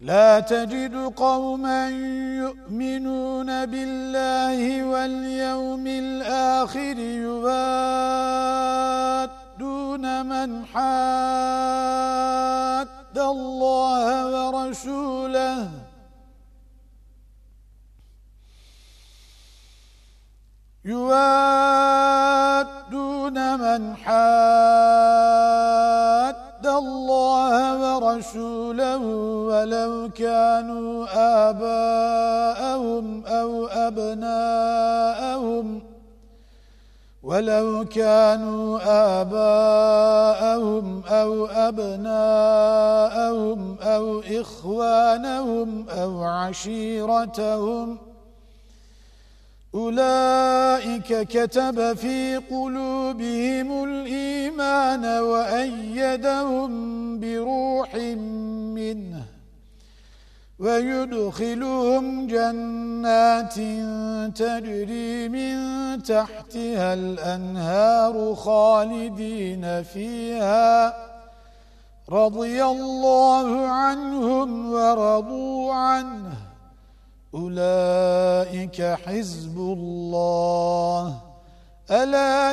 لا تجد قوما يؤمنون بالله واليوم الآخر يبادون من حاد الله ورسوله. يوادون من حاد الله ورسوله ولو كانوا آباءهم أو أبناءهم ولو كانوا آباءهم أو أبناءهم أو إخوانهم أو عشيرتهم أولئك كتب في قلوبهم الإيمان وأيدهم بروح منه ويدخلهم جنات تجري من تحتها الأنهار خالدين فيها. رضي الله عنهم ورضوا عنه. أولئك حزب الله. ألا